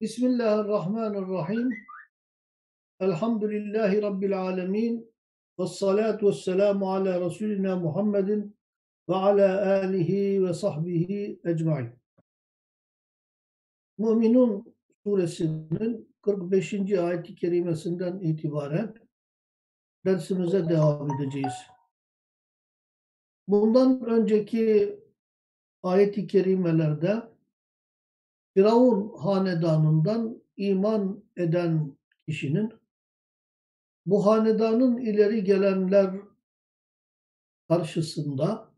Bismillahirrahmanirrahim. Elhamdülillahi Rabbil alemin. Ve salatu ve selamu ala Resulina Muhammedin ve ala alihi ve sahbihi ecmain. Müminun suresinin 45. ayet-i kerimesinden itibaren dersimize devam edeceğiz. Bundan önceki ayet-i kerimelerde Firavun hanedanından iman eden kişinin bu hanedanın ileri gelenler karşısında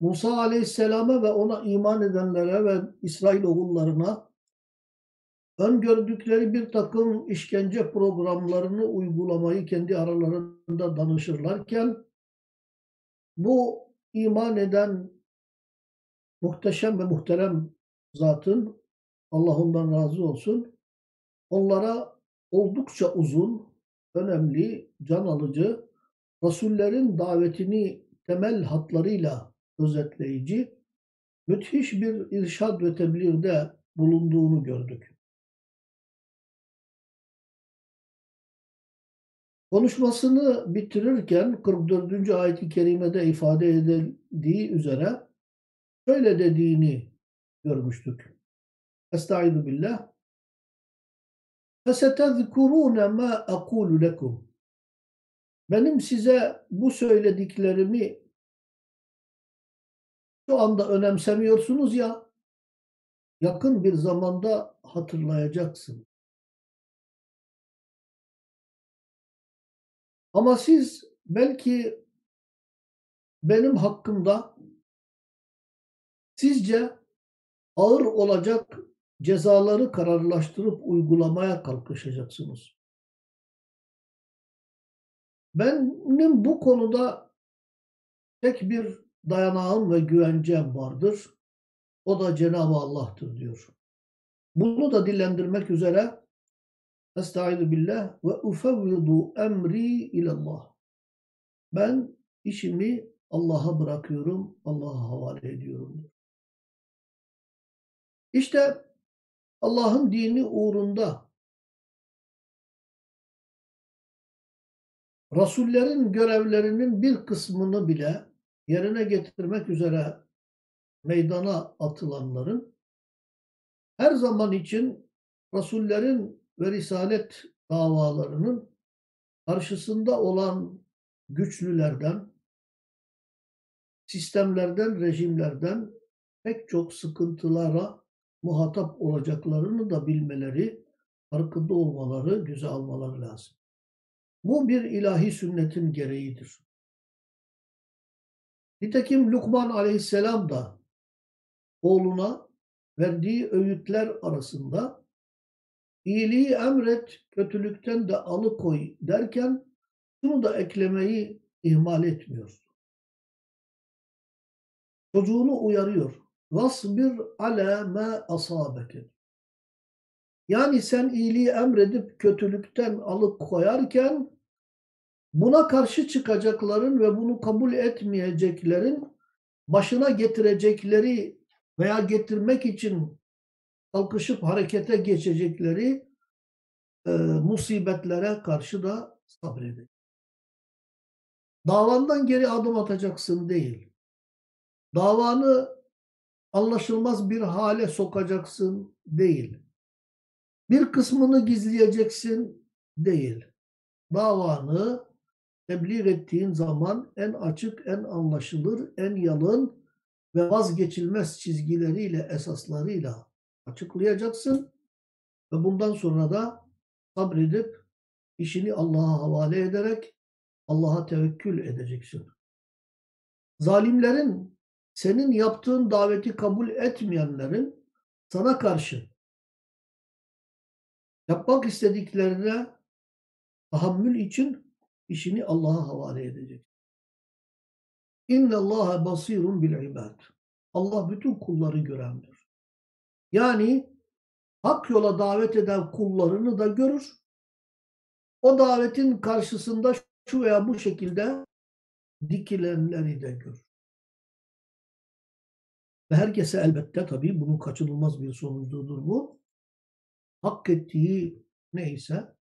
Musa Aleyhisselam'a ve ona iman edenlere ve İsrail oğullarına öngördükleri bir takım işkence programlarını uygulamayı kendi aralarında danışırlarken bu iman eden muhteşem ve muhterem zatın Allah ondan razı olsun onlara oldukça uzun, önemli, can alıcı, Resullerin davetini temel hatlarıyla özetleyici, müthiş bir irşad ve tebliğde bulunduğunu gördük. Konuşmasını bitirirken 44. ayet-i kerimede ifade edildiği üzere şöyle dediğini görmüştük. Estaizu billah. فَسَتَذْكُرُونَ مَا أَقُولُ لَكُمْ Benim size bu söylediklerimi şu anda önemsemiyorsunuz ya, yakın bir zamanda hatırlayacaksın. Ama siz belki benim hakkımda sizce ağır olacak cezaları kararlaştırıp uygulamaya kalkışacaksınız. Benim bu konuda tek bir dayanağım ve güvencem vardır. O da Cenab-ı Allah'tır diyor. Bunu da dillendirmek üzere Estaizu billah ve ufevvidu emri ilallah. Ben işimi Allah'a bırakıyorum, Allah'a havale ediyorum. İşte Allah'ın dini uğrunda Rasullerin görevlerinin bir kısmını bile yerine getirmek üzere meydana atılanların her zaman için Rasullerin ve Risalet davalarının karşısında olan güçlülerden, sistemlerden, rejimlerden pek çok sıkıntılara muhatap olacaklarını da bilmeleri, farkında olmaları, göze almaları lazım. Bu bir ilahi sünnetin gereğidir. Nitekim Lukman aleyhisselam da oğluna verdiği öğütler arasında iyiliği emret, kötülükten de alıkoy derken şunu da eklemeyi ihmal etmiyor. Çocuğunu uyarıyor. Vasbir ala ma asabeke. Yani sen iyiliği emredip kötülükten alıp koyarken buna karşı çıkacakların ve bunu kabul etmeyeceklerin başına getirecekleri veya getirmek için kalkışıp harekete geçecekleri e, musibetlere karşı da sabredin. Davandan geri adım atacaksın değil. Davanı anlaşılmaz bir hale sokacaksın değil. Bir kısmını gizleyeceksin değil. Davanı tebliğ ettiğin zaman en açık, en anlaşılır, en yalın ve vazgeçilmez çizgileriyle, esaslarıyla açıklayacaksın. Ve bundan sonra da sabredip işini Allah'a havale ederek Allah'a tevekkül edeceksin. Zalimlerin senin yaptığın daveti kabul etmeyenlerin sana karşı yapmak istediklerine tahammül için işini Allah'a havale edecek. İnne Allaha basirun bil ibad. Allah bütün kulları görendir. Yani hak yola davet eden kullarını da görür. O davetin karşısında şu veya bu şekilde dikilenleri de görür. Ve herkese elbette tabii bunun kaçınılmaz bir sonucudur bu. hak ettiği neyse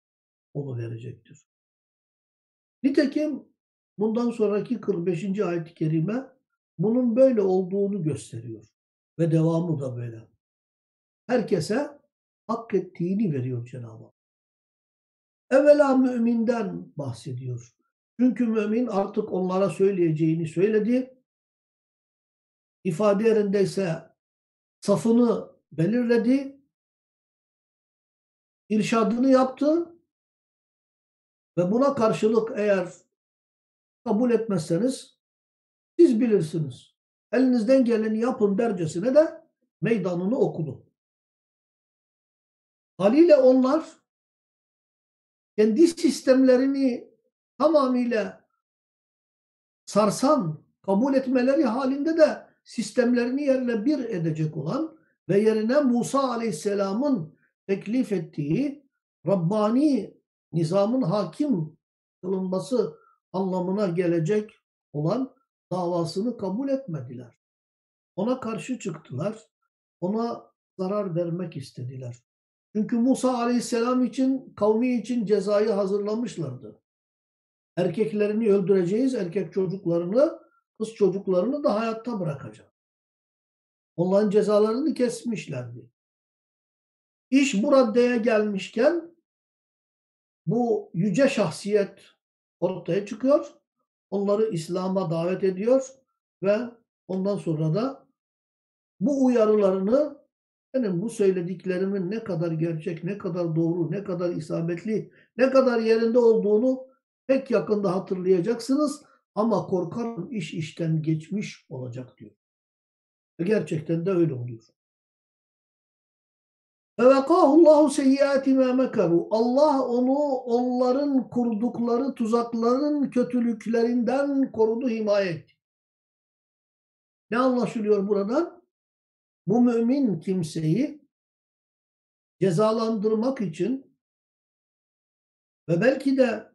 onu verecektir. Nitekim bundan sonraki 45. ayet-i kerime bunun böyle olduğunu gösteriyor. Ve devamı da böyle. Herkese hak ettiğini veriyor Cenab-ı Hak. Evvela müminden bahsediyor. Çünkü mümin artık onlara söyleyeceğini söyledi. İfade yerindeyse safını belirledi. irşadını yaptı. Ve buna karşılık eğer kabul etmezseniz siz bilirsiniz. Elinizden geleni yapın dercesine de meydanını okudu. Haliyle onlar kendi sistemlerini tamamıyla sarsan kabul etmeleri halinde de sistemlerini yerle bir edecek olan ve yerine Musa Aleyhisselam'ın teklif ettiği Rabbani nizamın hakim kılınması anlamına gelecek olan davasını kabul etmediler. Ona karşı çıktılar. Ona zarar vermek istediler. Çünkü Musa aleyhisselam için, kavmi için cezayı hazırlamışlardı. Erkeklerini öldüreceğiz, erkek çocuklarını, kız çocuklarını da hayatta bırakacağız. Onların cezalarını kesmişlerdi. İş bu raddeye gelmişken bu yüce şahsiyet ortaya çıkıyor. Onları İslam'a davet ediyor ve ondan sonra da bu uyarılarını benim bu söylediklerimin ne kadar gerçek, ne kadar doğru, ne kadar isabetli, ne kadar yerinde olduğunu pek yakında hatırlayacaksınız. Ama korkarım iş işten geçmiş olacak diyor. Gerçekten de öyle oluyor. Fevekahullahu seyyiati ma mekaru. Allah onu onların kurdukları tuzakların kötülüklerinden korudu, himaye etti. Ne anlaşılıyor buradan? Bu mümin kimseyi cezalandırmak için ve belki de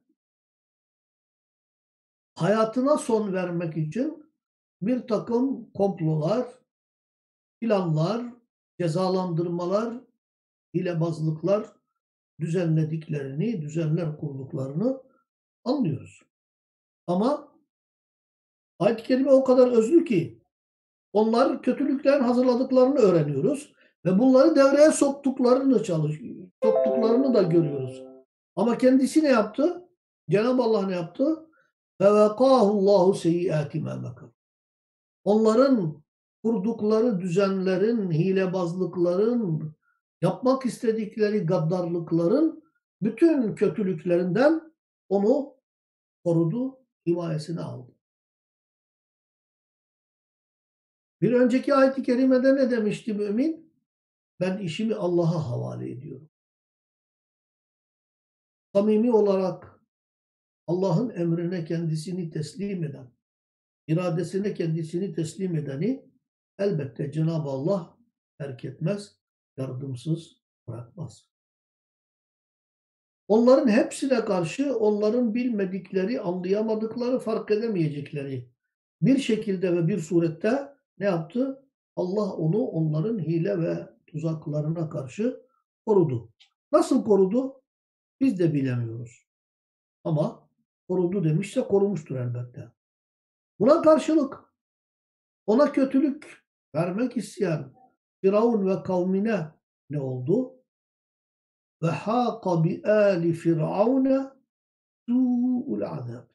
hayatına son vermek için bir takım komplolar, planlar, cezalandırmalar hilebazlıklar düzenlediklerini, düzenler kurduklarını anlıyoruz. Ama ayet-i kerime o kadar özlü ki onlar kötülüklerin hazırladıklarını öğreniyoruz ve bunları devreye soktuklarını çalış soktuklarını da görüyoruz. Ama kendisi ne yaptı? Cenab-ı Allah ne yaptı? ve Allahu seyyiati ma Onların kurdukları düzenlerin, hilebazlıkların, yapmak istedikleri gaddarlıkların bütün kötülüklerinden onu korudu, himayesine aldı. Bir önceki ayet-i kerimede ne demişti mümin? Ben işimi Allah'a havale ediyorum. Samimi olarak Allah'ın emrine kendisini teslim eden, iradesine kendisini teslim edeni elbette Cenab-ı Allah terk etmez, yardımsız bırakmaz. Onların hepsine karşı onların bilmedikleri, anlayamadıkları, fark edemeyecekleri bir şekilde ve bir surette ne yaptı? Allah onu onların hile ve tuzaklarına karşı korudu. Nasıl korudu? Biz de bilemiyoruz. Ama korudu demişse korumuştur elbette. Buna karşılık ona kötülük vermek isteyen Firavun ve kavmine ne oldu? Ve hâka bi âli firavune su'ul azab.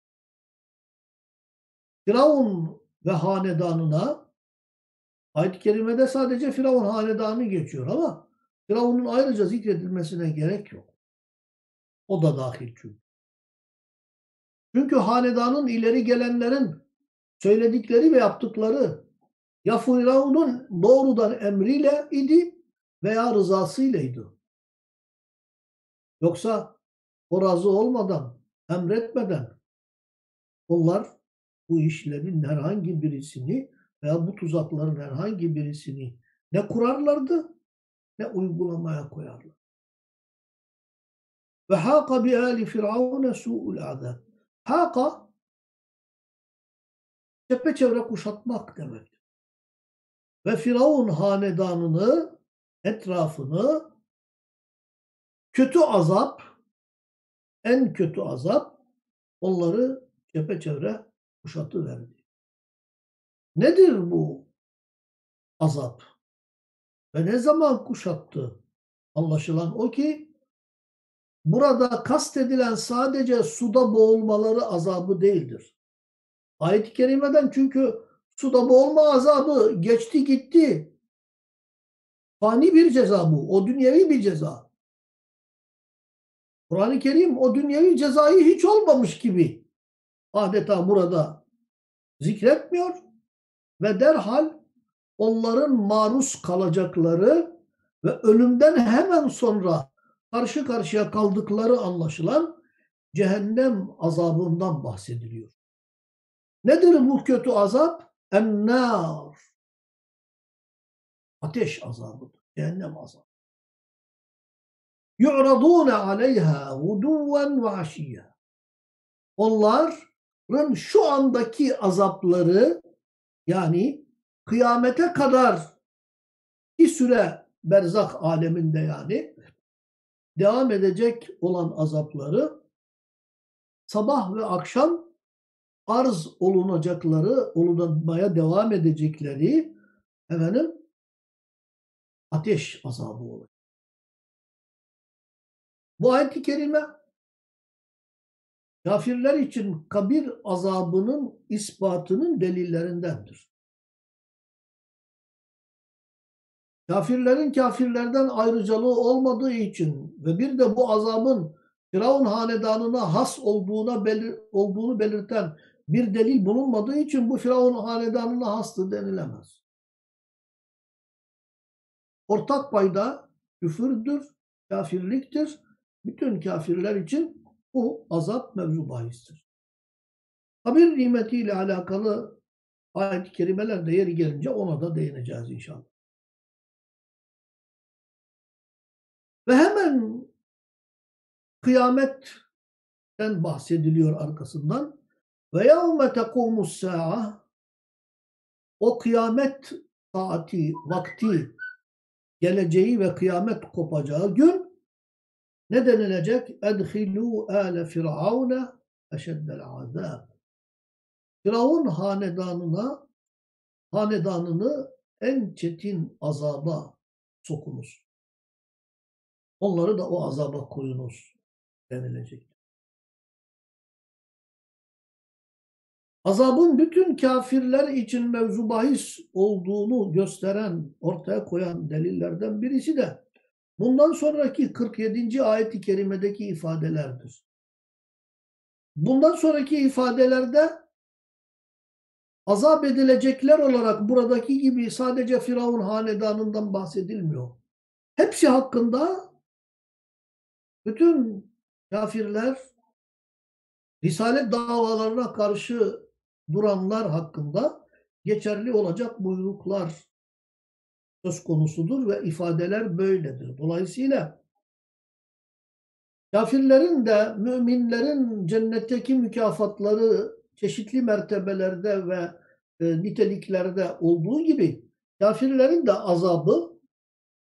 Firavun ve hanedanına ayet-i kerimede sadece Firavun hanedanı geçiyor ama Firavun'un ayrıca zikredilmesine gerek yok. O da dahil çünkü. Çünkü hanedanın ileri gelenlerin söyledikleri ve yaptıkları ya Firavun'un doğrudan emriyle idi veya rızasıyleydi. Yoksa o razı olmadan, emretmeden onlar bu işlerin herhangi birisini veya bu tuzakların herhangi birisini ne kurarlardı ne uygulamaya koyarlar. Ve hâka bi âli firavune su'ul azab. Hâka çepeçevre kuşatmak demek ve Firavun hanedanını, etrafını kötü azap, en kötü azap onları çepeçevre kuşatıverdi. Nedir bu azap? Ve ne zaman kuşattı? Anlaşılan o ki burada kastedilen sadece suda boğulmaları azabı değildir. Ayet-i kerimeden çünkü suda boğulma azabı geçti gitti. Fani bir ceza bu. O dünyevi bir ceza. Kur'an-ı Kerim o dünyevi cezayı hiç olmamış gibi adeta burada zikretmiyor ve derhal onların maruz kalacakları ve ölümden hemen sonra karşı karşıya kaldıkları anlaşılan cehennem azabından bahsediliyor. Nedir bu kötü azap? Ennâr. Ateş azabıdır. Cehennem azabı. Yu'radûne aleyhâ guduven ve. Onların şu andaki azapları yani kıyamete kadar ki süre berzak aleminde yani devam edecek olan azapları sabah ve akşam arz olunacakları, olunmaya devam edecekleri efendim ateş azabı olacak. Bu ayet-i kerime kafirler için kabir azabının ispatının delillerindendir. Kafirlerin kafirlerden ayrıcalığı olmadığı için ve bir de bu azabın Firavun hanedanına has olduğuna belir, olduğunu belirten bir delil bulunmadığı için bu Firavun hanedanına hastı denilemez. Ortak payda küfürdür, kafirliktir. Bütün kafirler için bu azap mevzu bahistir. Kabir nimetiyle alakalı ayet-i kerimeler de yeri gelince ona da değineceğiz inşallah. Ve hemen kıyametten bahsediliyor arkasından. Ve yevme tekumus sa'a o kıyamet saati, vakti geleceği ve kıyamet kopacağı gün ne denilecek? Edhilû âle firavune eşeddel azâb. Firavun hanedanına hanedanını en çetin azaba sokunuz. Onları da o azaba koyunuz denilecek. Azabın bütün kafirler için mevzu bahis olduğunu gösteren, ortaya koyan delillerden birisi de bundan sonraki 47. ayet-i kerimedeki ifadelerdir. Bundan sonraki ifadelerde azap edilecekler olarak buradaki gibi sadece Firavun hanedanından bahsedilmiyor. Hepsi hakkında bütün kafirler Risalet davalarına karşı duranlar hakkında geçerli olacak buyruklar söz konusudur ve ifadeler böyledir. Dolayısıyla kafirlerin de müminlerin cennetteki mükafatları çeşitli mertebelerde ve e, niteliklerde olduğu gibi kafirlerin de azabı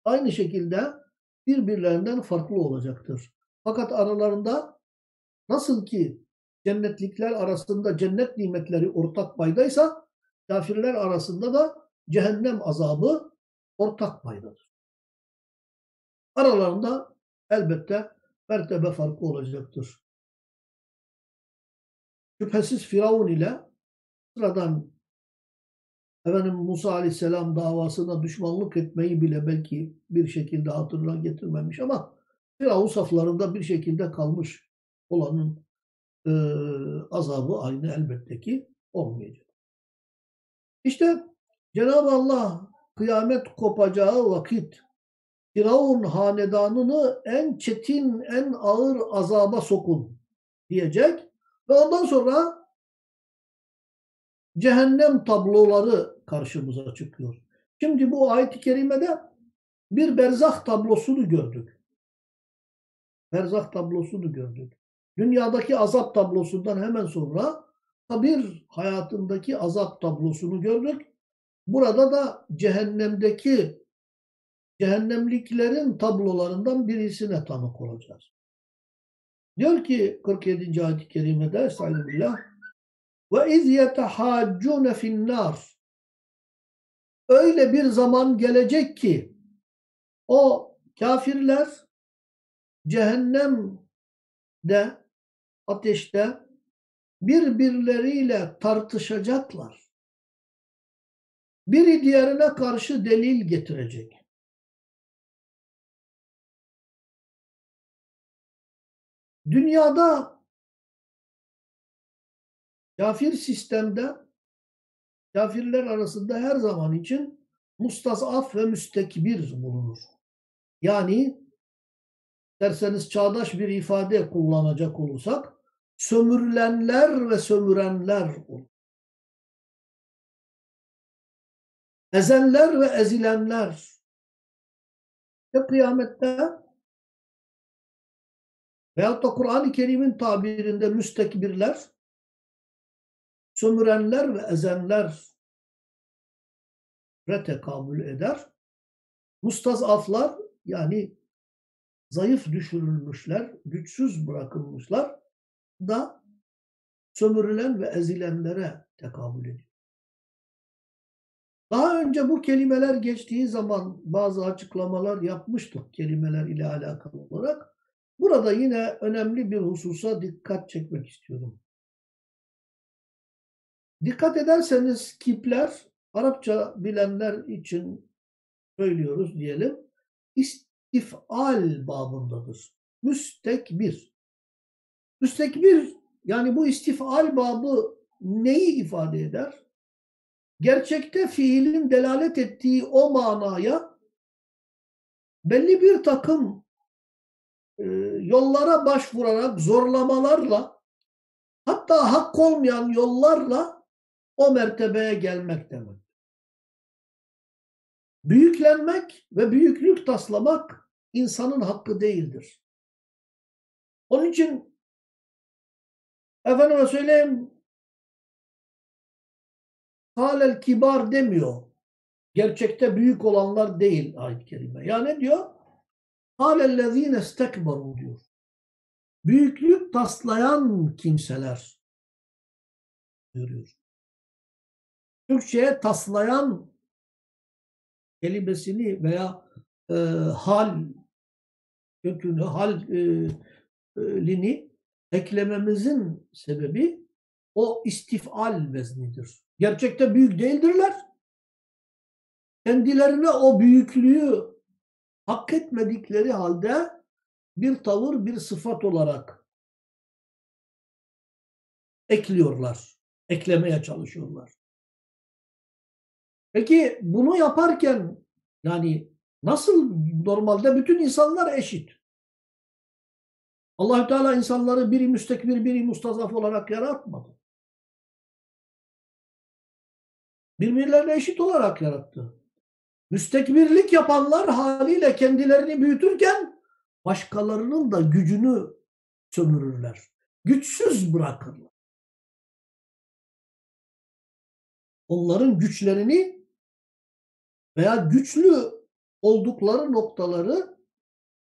aynı şekilde birbirlerinden farklı olacaktır. Fakat aralarında nasıl ki cennetlikler arasında cennet nimetleri ortak paydaysa kafirler arasında da cehennem azabı ortak paydadır. Aralarında elbette mertebe farkı olacaktır. Şüphesiz Firavun ile sıradan efendim Musa Aleyhisselam davasına düşmanlık etmeyi bile belki bir şekilde hatırına getirmemiş ama Firavun saflarında bir şekilde kalmış olanın e, azabı aynı elbette ki olmayacak. İşte Cenab-ı Allah kıyamet kopacağı vakit Firavun hanedanını en çetin, en ağır azaba sokun diyecek ve ondan sonra cehennem tabloları karşımıza çıkıyor. Şimdi bu ayet-i kerimede bir berzah tablosunu gördük. Berzah tablosunu gördük. Dünyadaki azap tablosundan hemen sonra kabir hayatındaki azap tablosunu gördük. Burada da cehennemdeki cehennemliklerin tablolarından birisine tanık olacağız. Diyor ki 47. ayet-i kerimede Estağfirullah ve iz yetehaccune finnâr Öyle bir zaman gelecek ki o kafirler cehennemde ateşte birbirleriyle tartışacaklar. Biri diğerine karşı delil getirecek. Dünyada kafir sistemde kafirler arasında her zaman için mustazaf ve müstekbir bulunur. Yani derseniz çağdaş bir ifade kullanacak olursak sömürülenler ve sömürenler olur. Ezenler ve ezilenler. Ve kıyamette veyahut da Kur'an-ı Kerim'in tabirinde müstekbirler, sömürenler ve ezenler tekamül eder. Mustazaflar yani zayıf düşürülmüşler, güçsüz bırakılmışlar da sömürülen ve ezilenlere tekamül ediyor. Daha önce bu kelimeler geçtiği zaman bazı açıklamalar yapmıştık kelimeler ile alakalı olarak. Burada yine önemli bir hususa dikkat çekmek istiyorum. Dikkat ederseniz kipler Arapça bilenler için söylüyoruz diyelim. İstifal babındadır. Müstekbir. Müstekbir yani bu istifal babı neyi ifade eder? Gerçekte fiilin delalet ettiği o manaya belli bir takım e, yollara başvurarak, zorlamalarla hatta hak olmayan yollarla o mertebeye gelmek demek. Büyüklenmek ve büyüklük taslamak insanın hakkı değildir. Onun için efendime söyleyeyim halel kibar demiyor. Gerçekte büyük olanlar değil ayet-i kerime. Ya ne diyor? Halellezine istekbaru diyor. Büyüklük taslayan kimseler görüyor. Türkçe'ye taslayan kelimesini veya e, hal kökünü, halini e, eklememizin sebebi o istifal veznidir. Gerçekte büyük değildirler. Kendilerine o büyüklüğü hak etmedikleri halde bir tavır, bir sıfat olarak ekliyorlar. Eklemeye çalışıyorlar. Peki bunu yaparken yani nasıl normalde bütün insanlar eşit? Allahü Teala insanları biri müstekbir, biri mustazaf olarak yaratmadı. Birbirlerine eşit olarak yarattı. Müstekbirlik yapanlar haliyle kendilerini büyütürken başkalarının da gücünü sömürürler. Güçsüz bırakırlar. Onların güçlerini veya güçlü oldukları noktaları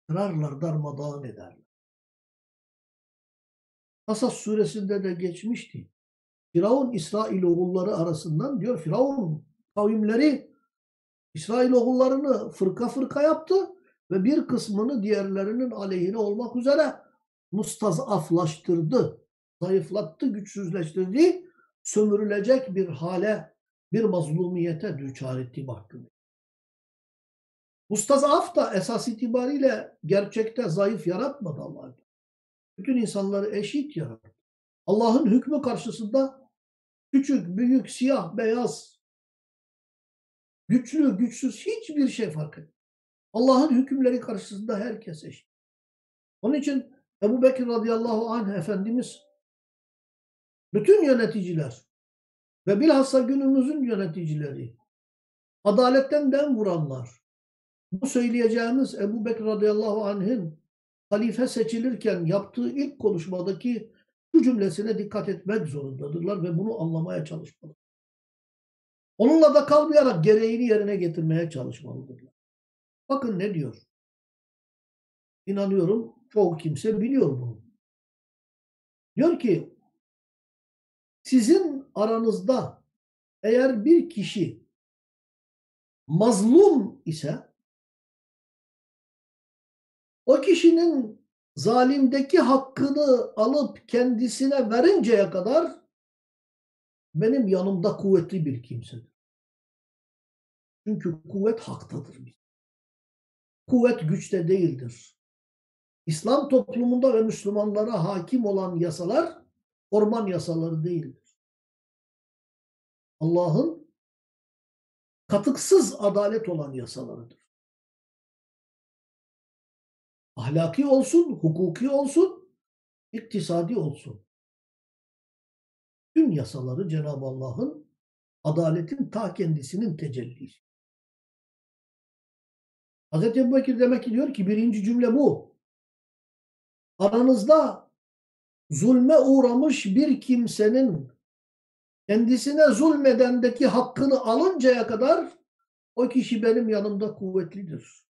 kırarlar, darmadağın ederler. Kasas suresinde de geçmişti. Firavun İsrail oğulları arasından diyor Firavun kavimleri İsrail oğullarını fırka fırka yaptı ve bir kısmını diğerlerinin aleyhine olmak üzere mustazaflaştırdı, zayıflattı, güçsüzleştirdi, sömürülecek bir hale bir mazlumiyete düçar etti mahkum. Mustazaf da esas itibariyle gerçekte zayıf yaratmadı Allah. Bütün insanları eşit yarattı. Allah'ın hükmü karşısında küçük, büyük, siyah, beyaz, güçlü, güçsüz hiçbir şey fark etmez. Allah'ın hükümleri karşısında herkes eşit. Onun için Ebu Bekir radıyallahu anh Efendimiz bütün yöneticiler ve bilhassa günümüzün yöneticileri, adaletten dem vuranlar, bu söyleyeceğimiz Ebu Bekir radıyallahu anh'ın halife seçilirken yaptığı ilk konuşmadaki şu cümlesine dikkat etmek zorundadırlar ve bunu anlamaya çalışmalı. Onunla da kalmayarak gereğini yerine getirmeye çalışmalıdırlar. Bakın ne diyor. İnanıyorum çoğu kimse biliyor bunu. Diyor ki sizin aranızda eğer bir kişi mazlum ise o kişinin zalimdeki hakkını alıp kendisine verinceye kadar benim yanımda kuvvetli bir kimsedir. Çünkü kuvvet haktadır. Kuvvet güçte değildir. İslam toplumunda ve Müslümanlara hakim olan yasalar orman yasaları değildir. Allah'ın katıksız adalet olan yasalarıdır. Ahlaki olsun, hukuki olsun, iktisadi olsun. Tüm yasaları Cenab-ı Allah'ın adaletin ta kendisinin tecellisi. Hz. Ebu Bekir demek ki diyor ki birinci cümle bu. Aranızda zulme uğramış bir kimsenin kendisine zulmedendeki hakkını alıncaya kadar o kişi benim yanımda kuvvetlidir.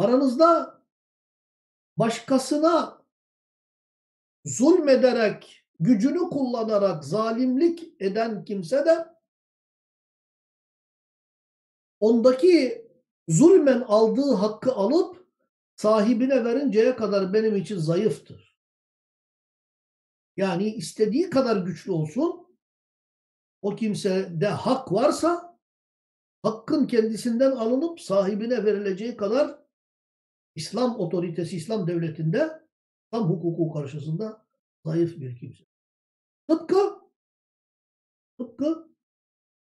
Aranızda başkasına zulmederek, gücünü kullanarak zalimlik eden kimse de ondaki zulmen aldığı hakkı alıp sahibine verinceye kadar benim için zayıftır. Yani istediği kadar güçlü olsun, o kimsede hak varsa hakkın kendisinden alınıp sahibine verileceği kadar İslam otoritesi, İslam devletinde tam hukuku karşısında zayıf bir kimse. Tıpkı tıpkı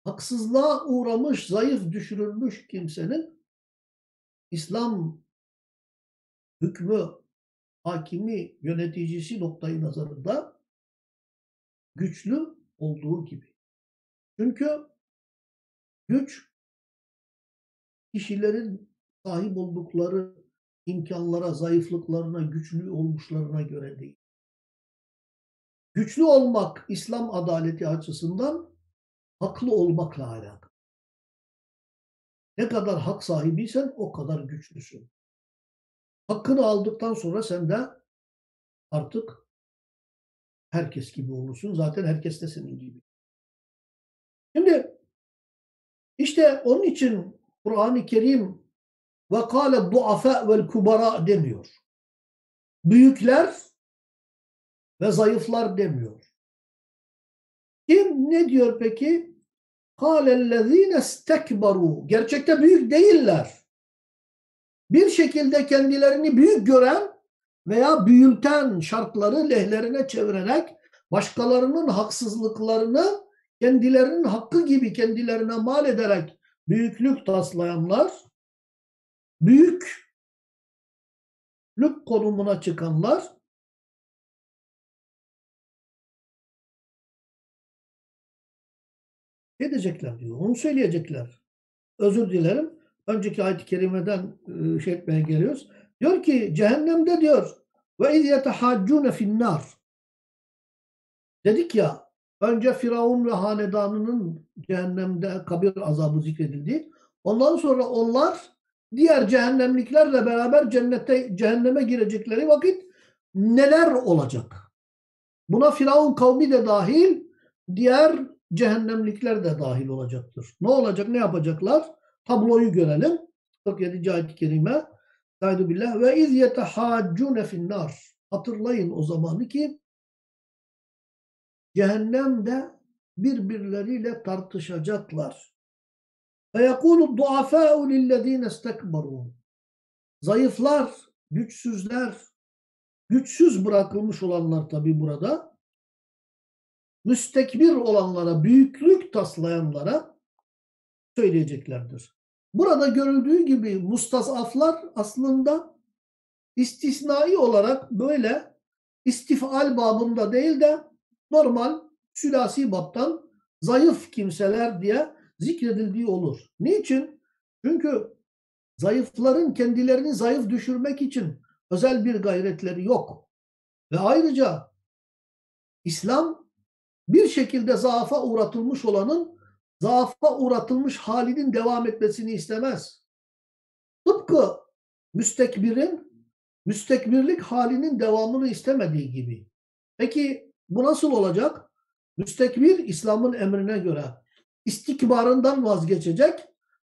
haksızlığa uğramış, zayıf düşürülmüş kimsenin İslam hükmü, hakimi, yöneticisi noktayı nazarında güçlü olduğu gibi. Çünkü güç kişilerin sahip oldukları imkanlara, zayıflıklarına, güçlü olmuşlarına göre değil. Güçlü olmak İslam adaleti açısından haklı olmakla alakalı. Ne kadar hak sahibiysen o kadar güçlüsün. Hakkını aldıktan sonra sen de artık herkes gibi olursun. Zaten herkes de senin gibi. Şimdi işte onun için Kur'an-ı Kerim ve kâle duafa vel kubara demiyor. Büyükler ve zayıflar demiyor. Kim ne diyor peki? Kâlellezîne stekbaru. Gerçekte büyük değiller. Bir şekilde kendilerini büyük gören veya büyülten şartları lehlerine çevirerek başkalarının haksızlıklarını kendilerinin hakkı gibi kendilerine mal ederek büyüklük taslayanlar, büyüklük konumuna çıkanlar ne diyecekler diyor. Onu söyleyecekler. Özür dilerim. Önceki ayet-i kerimeden e, şey etmeye geliyoruz. Diyor ki cehennemde diyor ve iz yetehaccune finnar. Dedik ya önce Firavun ve hanedanının cehennemde kabir azabı zikredildi. Ondan sonra onlar diğer cehennemliklerle beraber cennete cehenneme girecekleri vakit neler olacak? Buna Firavun kavmi de dahil, diğer cehennemlikler de dahil olacaktır. Ne olacak, ne yapacaklar? Tabloyu görelim. 47. ayet-i kerime. Estaizu billah. Ve iz yetehaccune finnar. Hatırlayın o zamanı ki cehennemde birbirleriyle tartışacaklar. Yekulu duafâ'u lillezîne istekbarû. Zayıflar, güçsüzler, güçsüz bırakılmış olanlar tabi burada. Müstekbir olanlara, büyüklük taslayanlara söyleyeceklerdir. Burada görüldüğü gibi mustazaflar aslında istisnai olarak böyle istifal babında değil de normal sülasi babtan zayıf kimseler diye zikredildiği olur. Niçin? Çünkü zayıfların kendilerini zayıf düşürmek için özel bir gayretleri yok. Ve ayrıca İslam bir şekilde zaafa uğratılmış olanın zaafa uğratılmış halinin devam etmesini istemez. Tıpkı müstekbirin müstekbirlik halinin devamını istemediği gibi. Peki bu nasıl olacak? Müstekbir İslam'ın emrine göre istikbarından vazgeçecek.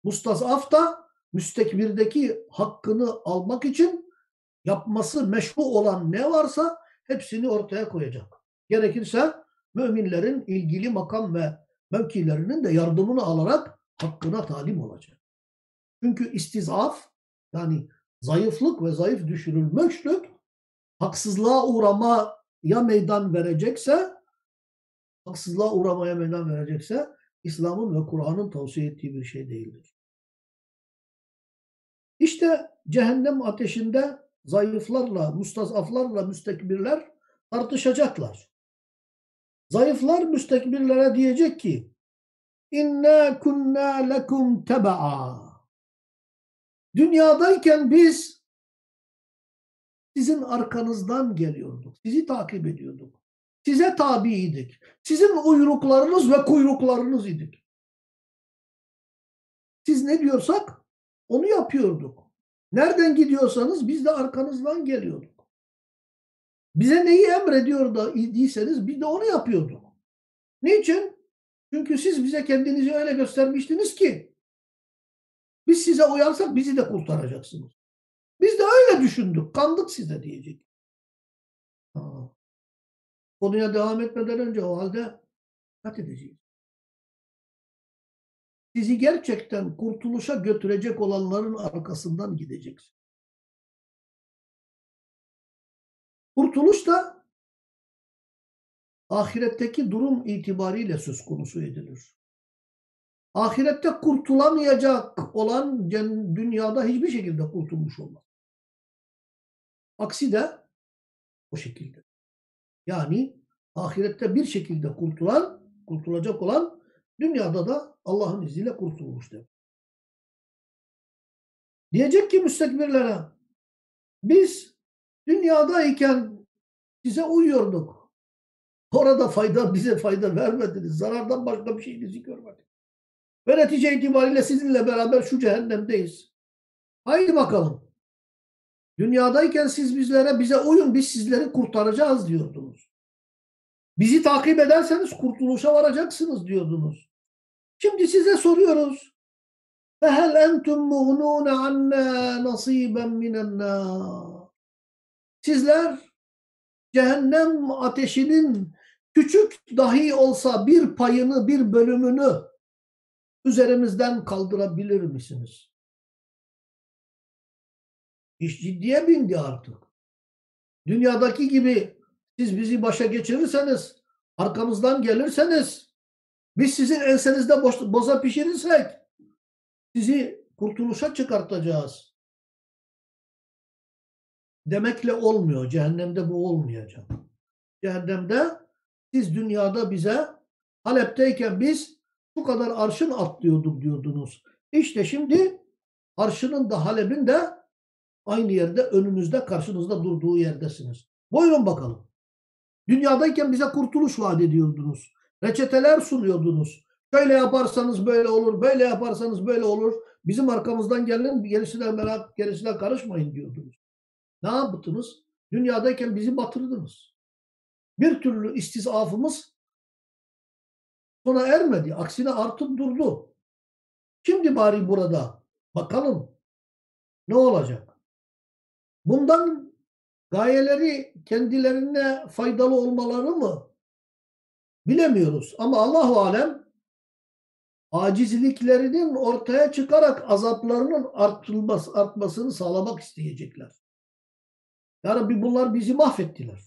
Mustazaf da müstekbirdeki hakkını almak için yapması meşru olan ne varsa hepsini ortaya koyacak. Gerekirse müminlerin ilgili makam ve mevkilerinin de yardımını alarak hakkına talim olacak. Çünkü istizaf yani zayıflık ve zayıf düşürülmüşlük haksızlığa uğramaya meydan verecekse haksızlığa uğramaya meydan verecekse İslam'ın ve Kur'an'ın tavsiye ettiği bir şey değildir. İşte cehennem ateşinde zayıflarla, mustazaflarla müstekbirler tartışacaklar. Zayıflar müstekbirlere diyecek ki İnna kunna lekum teba'a Dünyadayken biz sizin arkanızdan geliyorduk. Sizi takip ediyorduk. Size tabiydik. Sizin uyruklarınız ve kuyruklarınız idik. Siz ne diyorsak onu yapıyorduk. Nereden gidiyorsanız biz de arkanızdan geliyorduk. Bize neyi emrediyor da idiyseniz biz de onu yapıyorduk. Niçin? Çünkü siz bize kendinizi öyle göstermiştiniz ki biz size uyarsak bizi de kurtaracaksınız. Biz de öyle düşündük. Kandık size diyecek. Konuya devam etmeden önce o halde dikkat edeceğiz. Sizi gerçekten kurtuluşa götürecek olanların arkasından gideceksin. Kurtuluş da ahiretteki durum itibariyle söz konusu edilir. Ahirette kurtulamayacak olan dünyada hiçbir şekilde kurtulmuş olmaz. Aksi de o şekilde. Yani ahirette bir şekilde kurtulan, kurtulacak olan dünyada da Allah'ın izniyle kurtulmuş demek. Diyecek ki müstekbirlere biz dünyadayken size uyuyorduk. Orada fayda bize fayda vermediniz. Zarardan başka bir şeyinizi görmedik. Ve netice itibariyle sizinle beraber şu cehennemdeyiz. Haydi bakalım. Dünyadayken siz bizlere bize uyun biz sizleri kurtaracağız diyordunuz. Bizi takip ederseniz kurtuluşa varacaksınız diyordunuz. Şimdi size soruyoruz. فَهَلْ اَنْتُمْ مُغْنُونَ عَنَّا نَصِيبًا مِنَ النَّارِ Sizler cehennem ateşinin küçük dahi olsa bir payını, bir bölümünü üzerimizden kaldırabilir misiniz? İş ciddiye bindi artık. Dünyadaki gibi siz bizi başa geçirirseniz, arkamızdan gelirseniz, biz sizin ensenizde boza pişirirsek, sizi kurtuluşa çıkartacağız. Demekle olmuyor. Cehennemde bu olmayacak. Cehennemde siz dünyada bize Halep'teyken biz bu kadar arşın atlıyorduk diyordunuz. İşte şimdi arşının da Halep'in de aynı yerde önünüzde karşınızda durduğu yerdesiniz. Buyurun bakalım. Dünyadayken bize kurtuluş vaat ediyordunuz. Reçeteler sunuyordunuz. Şöyle yaparsanız böyle olur, böyle yaparsanız böyle olur. Bizim arkamızdan gelin, gerisine merak, gerisine karışmayın diyordunuz. Ne yaptınız? Dünyadayken bizi batırdınız. Bir türlü istizafımız sona ermedi. Aksine artıp durdu. Şimdi bari burada bakalım ne olacak? Bundan gayeleri kendilerine faydalı olmaları mı? Bilemiyoruz. Ama Allahu alem acizliklerinin ortaya çıkarak azaplarının artılması, artmasını sağlamak isteyecekler. Ya Rabbi bunlar bizi mahvettiler.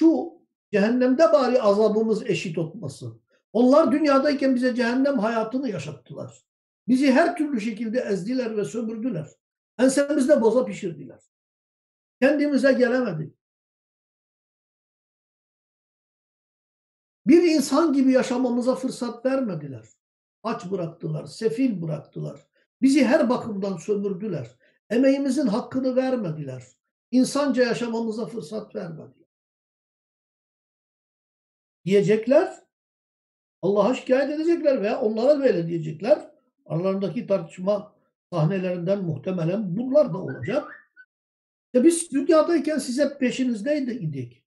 Şu cehennemde bari azabımız eşit olmasın. Onlar dünyadayken bize cehennem hayatını yaşattılar. Bizi her türlü şekilde ezdiler ve sömürdüler. Ensemizde boza pişirdiler. Kendimize gelemedik. Bir insan gibi yaşamamıza fırsat vermediler. Aç bıraktılar, sefil bıraktılar. Bizi her bakımdan sömürdüler. Emeğimizin hakkını vermediler. İnsanca yaşamamıza fırsat vermediler. Diyecekler Allah'a şikayet edecekler veya onlara böyle diyecekler. Aralarındaki tartışma sahnelerinden muhtemelen bunlar da olacak. E biz dünyadayken siz hep peşinizdeydik.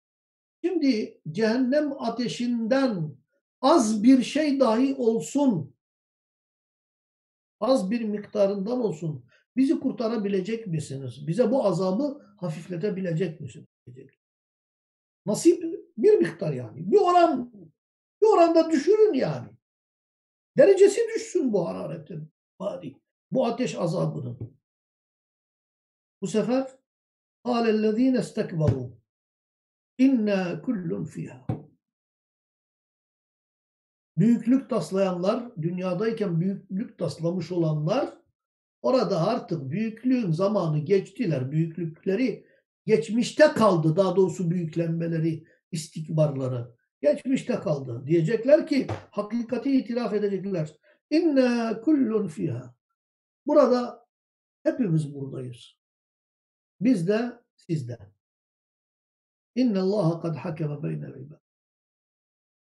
Şimdi cehennem ateşinden az bir şey dahi olsun, az bir miktarından olsun bizi kurtarabilecek misiniz? Bize bu azabı hafifletebilecek misiniz? Nasip bir miktar yani. Bir oran, bir oranda düşürün yani. Derecesi düşsün bu hararetin. Bari. Bu ateş azabının. Bu sefer قَالَ الَّذ۪ينَ اسْتَكْبَرُوا اِنَّا كُلٌّ فِيهَا Büyüklük taslayanlar, dünyadayken büyüklük taslamış olanlar, orada artık büyüklüğün zamanı geçtiler. Büyüklükleri geçmişte kaldı. Daha doğrusu büyüklenmeleri, istikbarları. Geçmişte kaldı. Diyecekler ki, hakikati itiraf edecekler. İnne kullun fiha. Burada hepimiz buradayız. Biz de siz de. İnne Allah kad hakeme beynel.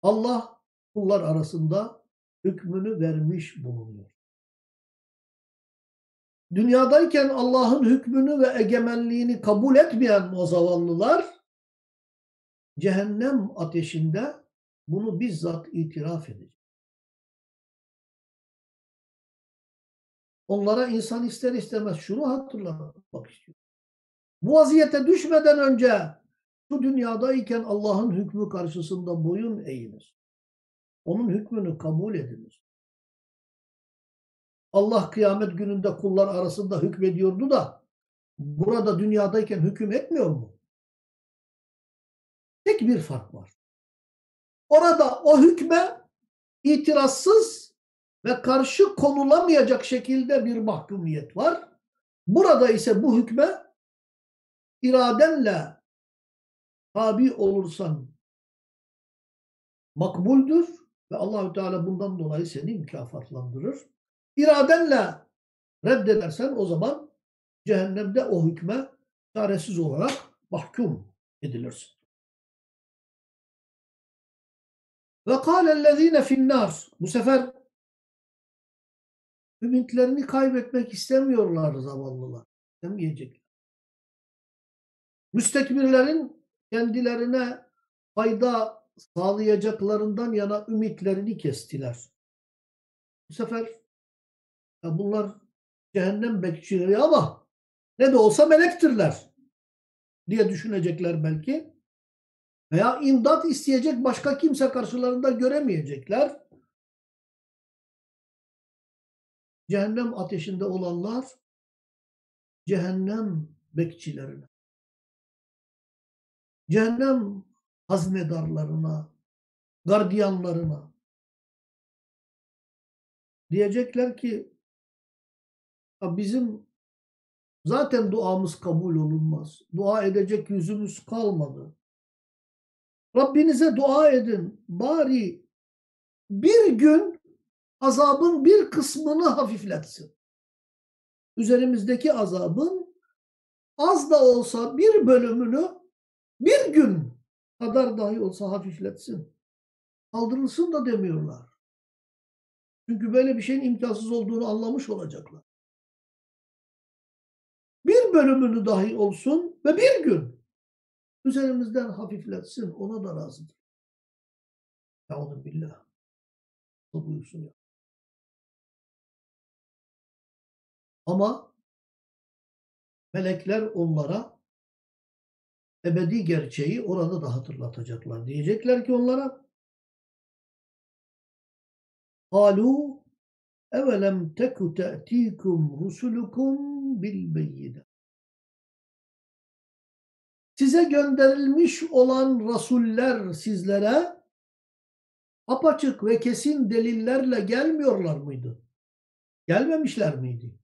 Allah kullar arasında hükmünü vermiş bulunuyor. Dünyadayken Allah'ın hükmünü ve egemenliğini kabul etmeyen o zavallılar cehennem ateşinde bunu bizzat itiraf edecek. Onlara insan ister istemez şunu hatırlatmak istiyor. Bu vaziyete düşmeden önce şu dünyadayken Allah'ın hükmü karşısında boyun eğiniz. Onun hükmünü kabul ediniz. Allah kıyamet gününde kullar arasında hükmediyordu da burada dünyadayken hüküm etmiyor mu? Tek bir fark var. Orada o hükme itirazsız ve karşı konulamayacak şekilde bir mahkumiyet var. Burada ise bu hükme iradenle tabi olursan makbuldür ve Allahü Teala bundan dolayı seni mükafatlandırır. İradenle reddedersen o zaman cehennemde o hükme çaresiz olarak mahkum edilirsin. Ve kâlellezîne finnâr. Bu sefer ümitlerini kaybetmek istemiyorlar zavallılar. İstemeyecekler. Müstekbirlerin kendilerine fayda sağlayacaklarından yana ümitlerini kestiler. Bu sefer ya bunlar cehennem bekçileri ama ne de olsa melektirler diye düşünecekler belki. Veya imdat isteyecek başka kimse karşılarında göremeyecekler. Cehennem ateşinde olanlar cehennem bekçilerine cehennem hazmedarlarına, gardiyanlarına diyecekler ki bizim zaten duamız kabul olunmaz. Dua edecek yüzümüz kalmadı. Rabbinize dua edin. Bari bir gün azabın bir kısmını hafifletsin. Üzerimizdeki azabın az da olsa bir bölümünü bir gün kadar dahi olsa hafifletsin. Kaldırılsın da demiyorlar. Çünkü böyle bir şeyin imkansız olduğunu anlamış olacaklar. Bir bölümünü dahi olsun ve bir gün üzerimizden hafifletsin. Ona da razıdır. Onu billah. Buyursun ya. Ama melekler onlara ebedi gerçeği orada da hatırlatacaklar. Diyecekler ki onlara Kalu evelem teku te'tikum rusulukum bil beyine. Size gönderilmiş olan rasuller sizlere apaçık ve kesin delillerle gelmiyorlar mıydı? Gelmemişler miydi?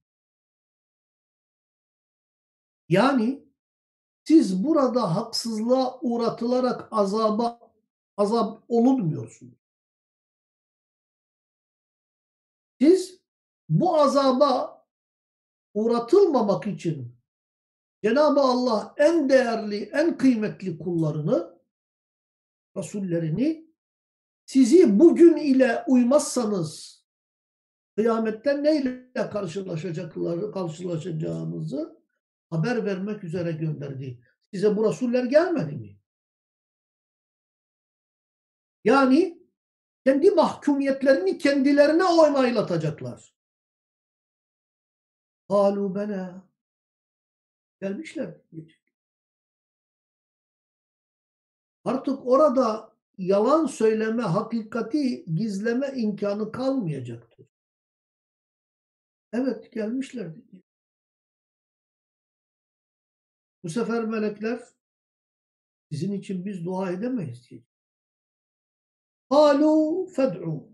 Yani siz burada haksızlığa uğratılarak azaba azap olunmuyorsunuz. Siz bu azaba uğratılmamak için Cenab-ı Allah en değerli, en kıymetli kullarını, Rasullerini sizi bugün ile uymazsanız, kıyametten neyle karşılaşacakları, karşılaşacağımızı haber vermek üzere gönderdi. Size bu rasuller gelmedi mi? Yani kendi mahkumiyetlerini kendilerine onaylatacaklar. Kalu bela. Gelmişler. Artık orada yalan söyleme, hakikati gizleme imkanı kalmayacaktır. Evet gelmişler dedi. Bu sefer melekler sizin için biz dua edemeyiz diye. Halu fed'u.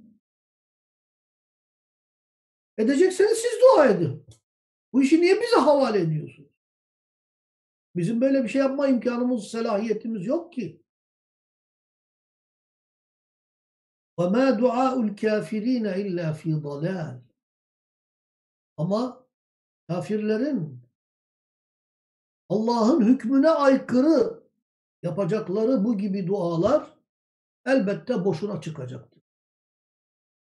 Edecekseniz siz dua edin. Bu işi niye bize havale ediyorsunuz? Bizim böyle bir şey yapma imkanımız, selahiyetimiz yok ki. وَمَا دُعَاءُ الْكَافِر۪ينَ اِلَّا ف۪ي ضَلَالٍ Ama kafirlerin Allah'ın hükmüne aykırı yapacakları bu gibi dualar elbette boşuna çıkacaktır.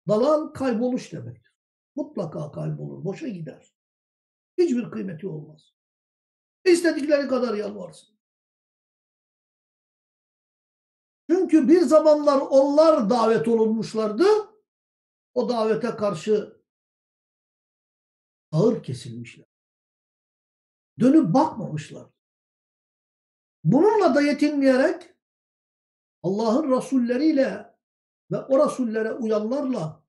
Dalal kayboluş demektir. Mutlaka kaybolur, boşa gider. Hiçbir kıymeti olmaz. İstedikleri kadar yalvarsın. Çünkü bir zamanlar onlar davet olunmuşlardı. O davete karşı ağır kesilmişler. Dönüp bakmamışlar. Bununla da yetinmeyerek Allah'ın Resulleriyle ve o Resullere uyanlarla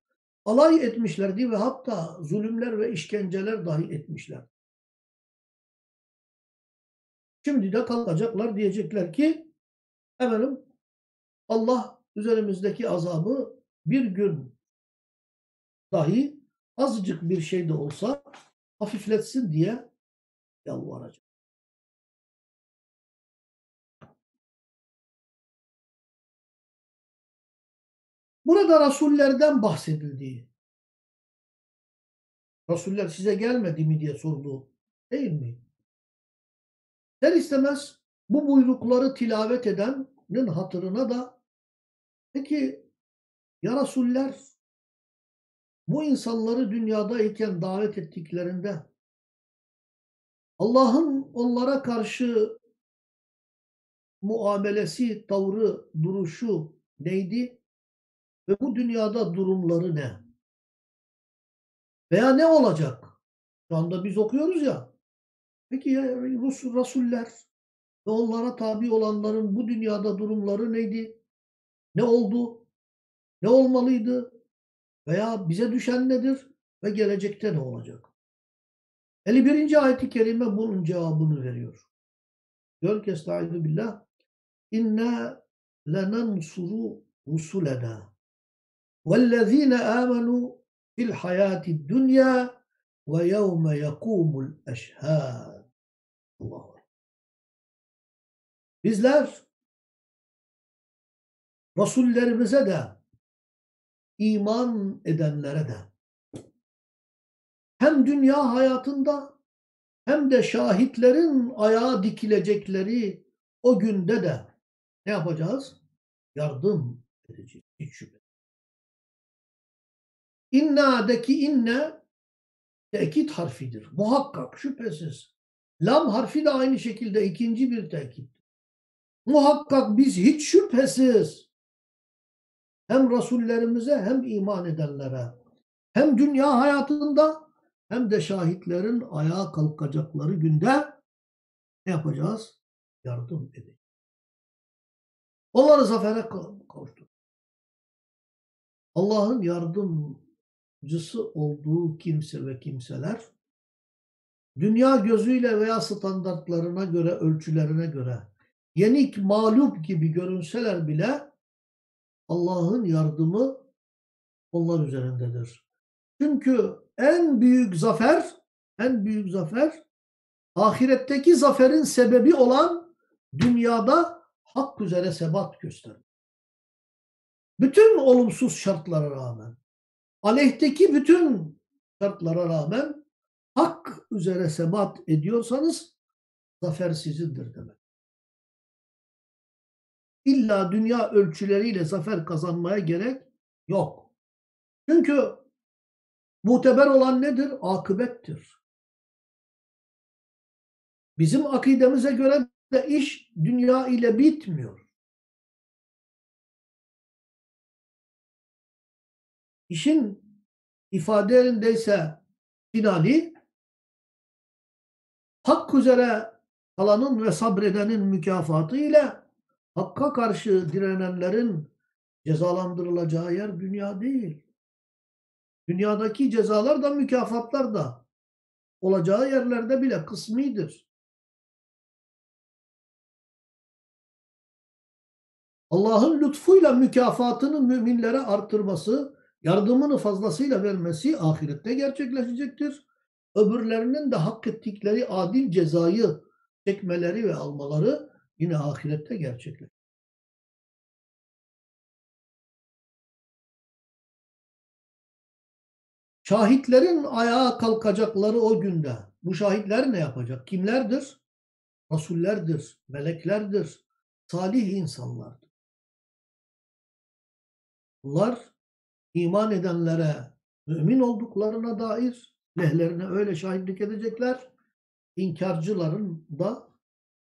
alay etmişlerdi ve hatta zulümler ve işkenceler dahi etmişler. Şimdi de kalkacaklar diyecekler ki efendim Allah üzerimizdeki azabı bir gün dahi azıcık bir şey de olsa hafifletsin diye yalvaracak. Burada Rasullerden bahsedildiği, Rasuller size gelmedi mi diye sordu. Değil mi? Der istemez bu buyrukları tilavet edenin hatırına da peki ya Rasuller bu insanları dünyadayken davet ettiklerinde Allah'ın onlara karşı muamelesi, tavrı, duruşu neydi? Ve bu dünyada durumları ne? Veya ne olacak? Şu anda biz okuyoruz ya. Peki ya Rus, Rasuller ve onlara tabi olanların bu dünyada durumları neydi? Ne oldu? Ne olmalıydı? Veya bize düşen nedir? Ve gelecekte ne olacak? 51. ayet-i kerime bunun cevabını veriyor. Diyor ki Estaizu billah İnna lenansuru rusulena vellezine amenu fil hayati dünya ve yevme yekumul eşhad. Allah Bizler Resullerimize de iman edenlere de hem dünya hayatında hem de şahitlerin ayağa dikilecekleri o günde de ne yapacağız? Yardım edeceğiz. Hiç şüphe. İnna'daki inne tekit harfidir. Muhakkak, şüphesiz. Lam harfi de aynı şekilde ikinci bir tekit. Muhakkak biz hiç şüphesiz hem Resullerimize hem iman edenlere hem dünya hayatında hem de şahitlerin ayağa kalkacakları günde ne yapacağız? Yardım edeceğiz. Onları zafere kavuştur. Allah'ın yardımcısı olduğu kimse ve kimseler dünya gözüyle veya standartlarına göre, ölçülerine göre yenik, mağlup gibi görünseler bile Allah'ın yardımı onlar üzerindedir. Çünkü en büyük zafer, en büyük zafer ahiretteki zaferin sebebi olan dünyada hak üzere sebat göstermek. Bütün olumsuz şartlara rağmen, aleyhteki bütün şartlara rağmen hak üzere sebat ediyorsanız zafer sizindir demek. İlla dünya ölçüleriyle zafer kazanmaya gerek yok. Çünkü Muteber olan nedir? Akıbettir. Bizim akidemize göre de iş dünya ile bitmiyor. İşin ifadelerindeyse finali hak üzere kalanın ve sabredenin mükafatı ile hakka karşı direnenlerin cezalandırılacağı yer dünya değil. Dünyadaki cezalar da mükafatlar da olacağı yerlerde bile kısmidir. Allah'ın lütfuyla mükafatını müminlere artırması, yardımını fazlasıyla vermesi ahirette gerçekleşecektir. Öbürlerinin de hak ettikleri adil cezayı çekmeleri ve almaları yine ahirette gerçekleşecek. Şahitlerin ayağa kalkacakları o günde. Bu şahitler ne yapacak? Kimlerdir? Rasullerdir, meleklerdir, salih insanlardır. Bunlar iman edenlere mümin olduklarına dair lehlerine öyle şahitlik edecekler. İnkarcıların da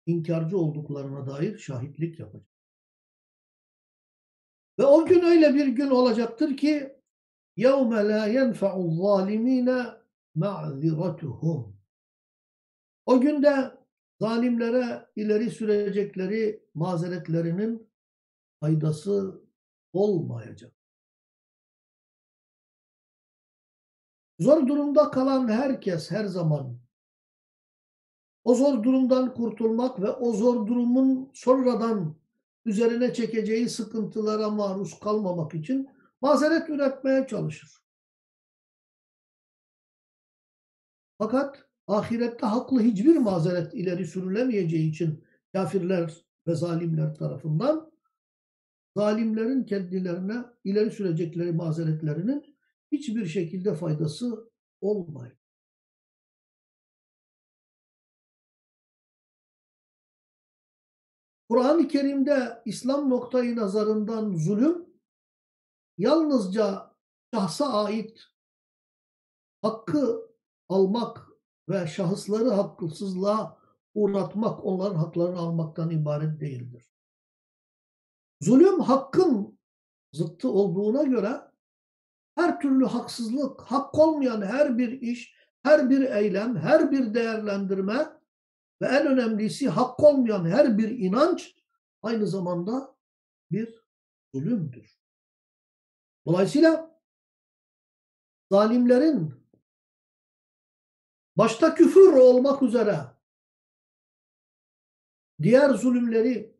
inkarcı olduklarına dair şahitlik yapacak. Ve o gün öyle bir gün olacaktır ki يَوْمَ لَا يَنْفَعُ الظَّالِم۪ينَ مَعْذِرَتُهُمْ O günde zalimlere ileri sürecekleri mazeretlerinin faydası olmayacak. Zor durumda kalan herkes her zaman o zor durumdan kurtulmak ve o zor durumun sonradan üzerine çekeceği sıkıntılara maruz kalmamak için mazeret üretmeye çalışır. Fakat ahirette haklı hiçbir mazeret ileri sürülemeyeceği için kafirler ve zalimler tarafından zalimlerin kendilerine ileri sürecekleri mazeretlerinin hiçbir şekilde faydası olmayacak. Kur'an-ı Kerim'de İslam noktayı nazarından zulüm yalnızca şahsa ait hakkı almak ve şahısları haksızlığa uğratmak, onların haklarını almaktan ibaret değildir. Zulüm hakkın zıttı olduğuna göre her türlü haksızlık, hak olmayan her bir iş, her bir eylem, her bir değerlendirme ve en önemlisi hak olmayan her bir inanç aynı zamanda bir zulümdür. Dolayısıyla zalimlerin başta küfür olmak üzere diğer zulümleri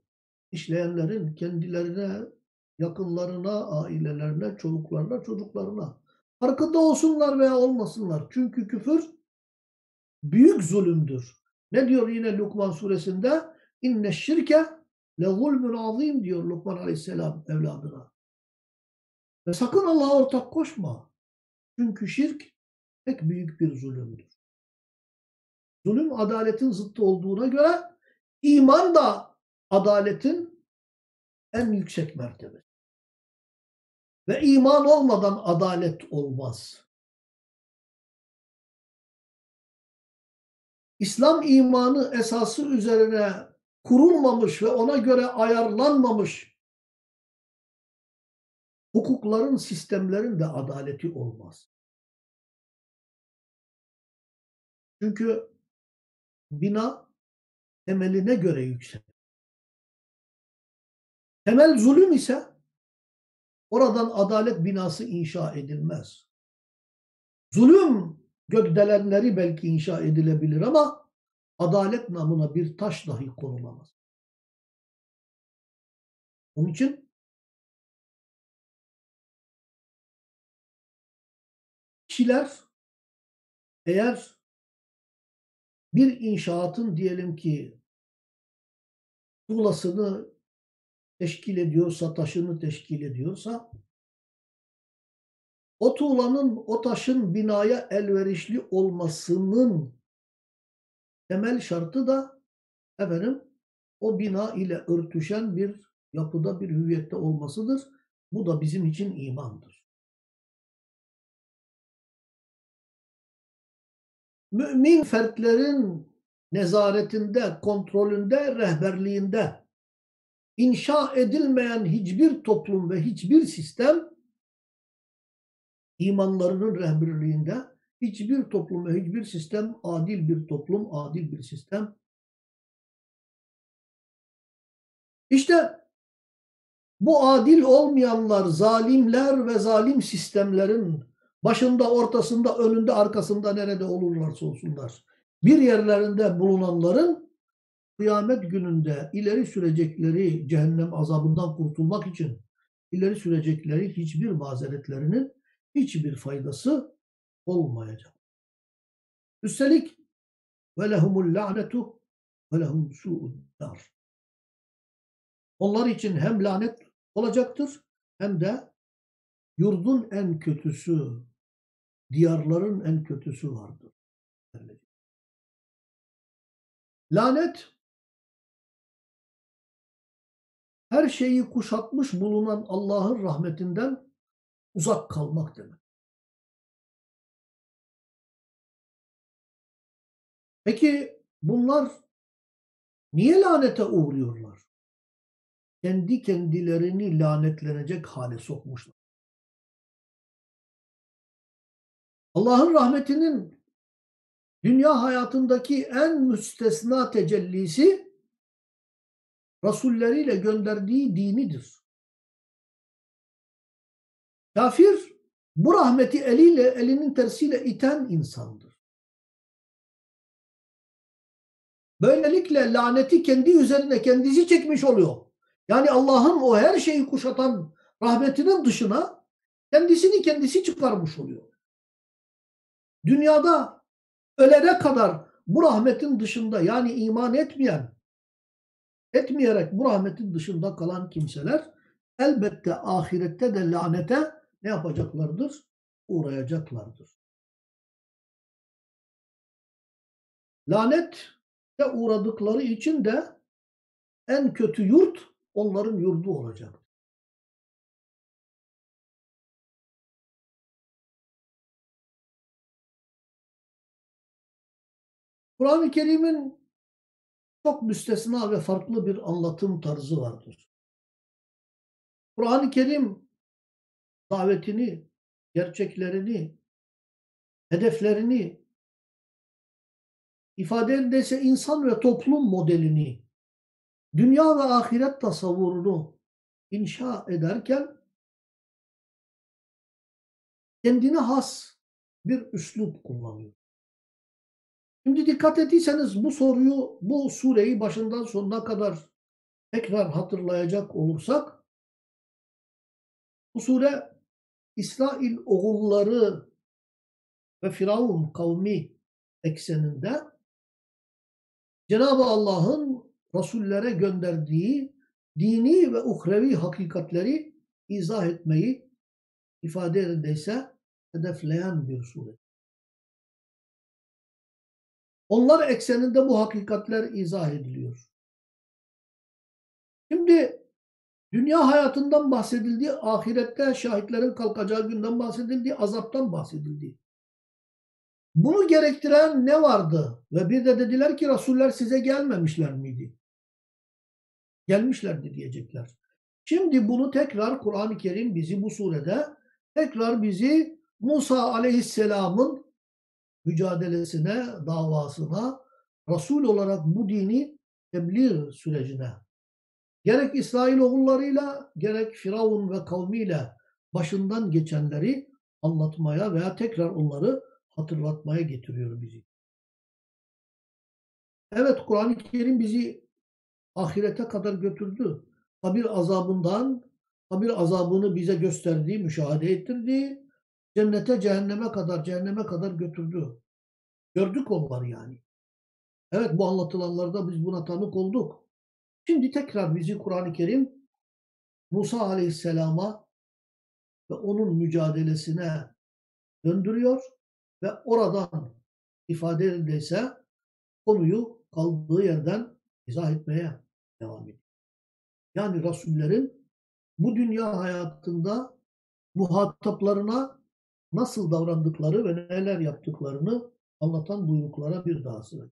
işleyenlerin kendilerine, yakınlarına, ailelerine, çocuklarına, çocuklarına farkında olsunlar veya olmasınlar. Çünkü küfür büyük zulümdür. Ne diyor yine Lukman suresinde? İnne şirke le zulmün azim diyor Lukman aleyhisselam evladına. Ve sakın Allah'a ortak koşma. Çünkü şirk pek büyük bir zulümdür. Zulüm adaletin zıttı olduğuna göre iman da adaletin en yüksek mertebe. Ve iman olmadan adalet olmaz. İslam imanı esası üzerine kurulmamış ve ona göre ayarlanmamış hukukların, sistemlerin de adaleti olmaz. Çünkü bina temeline göre yükselir. Temel zulüm ise oradan adalet binası inşa edilmez. Zulüm gökdelenleri belki inşa edilebilir ama adalet namına bir taş dahi konulamaz. Onun için kişiler eğer bir inşaatın diyelim ki tuğlasını teşkil ediyorsa, taşını teşkil ediyorsa o tuğlanın, o taşın binaya elverişli olmasının temel şartı da efendim o bina ile örtüşen bir yapıda bir hüviyette olmasıdır. Bu da bizim için imandır. Mümin fertlerin nezaretinde, kontrolünde, rehberliğinde inşa edilmeyen hiçbir toplum ve hiçbir sistem imanlarının rehberliğinde hiçbir toplum ve hiçbir sistem adil bir toplum, adil bir sistem. İşte bu adil olmayanlar, zalimler ve zalim sistemlerin başında, ortasında, önünde, arkasında nerede olurlarsa olsunlar. Bir yerlerinde bulunanların kıyamet gününde ileri sürecekleri cehennem azabından kurtulmak için ileri sürecekleri hiçbir mazeretlerinin hiçbir faydası olmayacak. Üstelik ve lehumul la'netu ve lehum su'ud Onlar için hem lanet olacaktır hem de yurdun en kötüsü, diyarların en kötüsü vardır. Lanet her şeyi kuşatmış bulunan Allah'ın rahmetinden uzak kalmak demek. Peki bunlar niye lanete uğruyorlar? Kendi kendilerini lanetlenecek hale sokmuşlar. Allah'ın rahmetinin dünya hayatındaki en müstesna tecellisi rasulleriyle gönderdiği dinidir. Kafir bu rahmeti eliyle elinin tersiyle iten insandır. Böylelikle laneti kendi üzerine kendisi çekmiş oluyor. Yani Allah'ın o her şeyi kuşatan rahmetinin dışına kendisini kendisi çıkarmış oluyor. Dünyada ölene kadar bu rahmetin dışında yani iman etmeyen, etmeyerek bu rahmetin dışında kalan kimseler elbette ahirette de lanete ne yapacaklardır? Uğrayacaklardır. Lanet de uğradıkları için de en kötü yurt onların yurdu olacak. Kur'an-ı Kerim'in çok müstesna ve farklı bir anlatım tarzı vardır. Kur'an-ı Kerim davetini, gerçeklerini, hedeflerini, ifade edilse insan ve toplum modelini, dünya ve ahiret tasavvurunu inşa ederken kendine has bir üslup kullanıyor. Şimdi dikkat ettiyseniz bu soruyu, bu sureyi başından sonuna kadar tekrar hatırlayacak olursak bu sure İsrail oğulları ve Firavun kavmi ekseninde Cenab-ı Allah'ın Resullere gönderdiği dini ve uhrevi hakikatleri izah etmeyi ifade edildiyse hedefleyen bir sure. Onlar ekseninde bu hakikatler izah ediliyor. Şimdi dünya hayatından bahsedildi, ahirette şahitlerin kalkacağı günden bahsedildi, azaptan bahsedildi. Bunu gerektiren ne vardı? Ve bir de dediler ki Resuller size gelmemişler miydi? Gelmişlerdi diyecekler. Şimdi bunu tekrar Kur'an-ı Kerim bizi bu surede tekrar bizi Musa aleyhisselamın mücadelesine, davasına, Resul olarak bu dini tebliğ sürecine gerek İsrail oğullarıyla gerek Firavun ve kavmiyle başından geçenleri anlatmaya veya tekrar onları hatırlatmaya getiriyor bizi. Evet Kur'an-ı Kerim bizi ahirete kadar götürdü. Kabir azabından, kabir azabını bize gösterdi, müşahede ettirdi. Cennete, cehenneme kadar, cehenneme kadar götürdü. Gördük onları yani. Evet bu anlatılanlarda biz buna tanık olduk. Şimdi tekrar bizi Kur'an-ı Kerim Musa Aleyhisselam'a ve onun mücadelesine döndürüyor ve oradan ifade edildiyse konuyu kaldığı yerden izah etmeye devam ediyor. Yani Resullerin bu dünya hayatında muhataplarına nasıl davrandıkları ve neler yaptıklarını anlatan buyruklara bir daha sıra.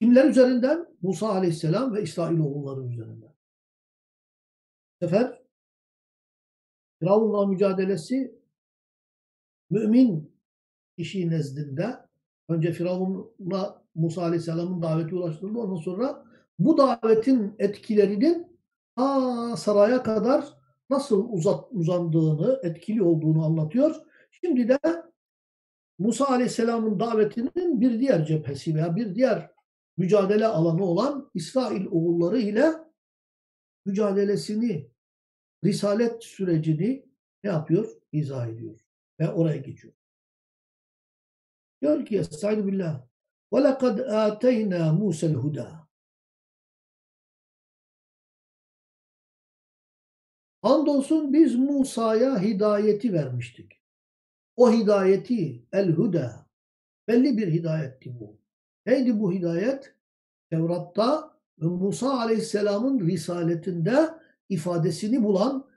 Kimler üzerinden? Musa aleyhisselam ve İsrailoğulları üzerinden. Bu sefer Firavun'la mücadelesi mümin kişi nezdinde önce Firavun'la Musa aleyhisselamın daveti ulaştırıldı. Ondan sonra bu davetin etkilerinin ta saraya kadar nasıl uzat, uzandığını, etkili olduğunu anlatıyor. Şimdi de Musa Aleyhisselam'ın davetinin bir diğer cephesi veya bir diğer mücadele alanı olan İsrail oğulları ile mücadelesini, risalet sürecini ne yapıyor? İzah ediyor. Ve oraya geçiyor. Diyor ki Estaizu billah وَلَقَدْ آتَيْنَا مُوسَ الْهُدَى Andolsun biz Musa'ya hidayeti vermiştik. O hidayeti el-huda belli bir hidayetti bu. Neydi bu hidayet? Tevrat'ta ve Musa Aleyhisselam'ın risaletinde ifadesini bulan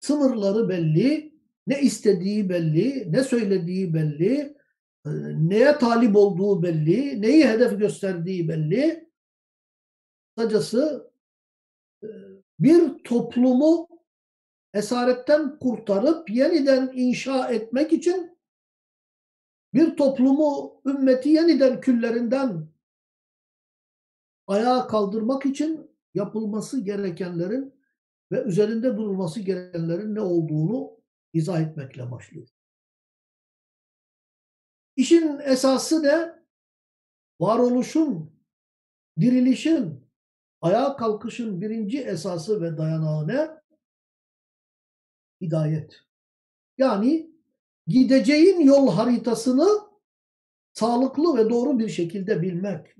sınırları belli, ne istediği belli, ne söylediği belli, e, neye talip olduğu belli, neyi hedef gösterdiği belli. Kısacası e, bir toplumu esaretten kurtarıp yeniden inşa etmek için bir toplumu, ümmeti yeniden küllerinden ayağa kaldırmak için yapılması gerekenlerin ve üzerinde durulması gerekenlerin ne olduğunu izah etmekle başlıyor. İşin esası ne? Varoluşun, dirilişin, ayağa kalkışın birinci esası ve dayanağı ne? Hidayet. Yani gideceğin yol haritasını sağlıklı ve doğru bir şekilde bilmek.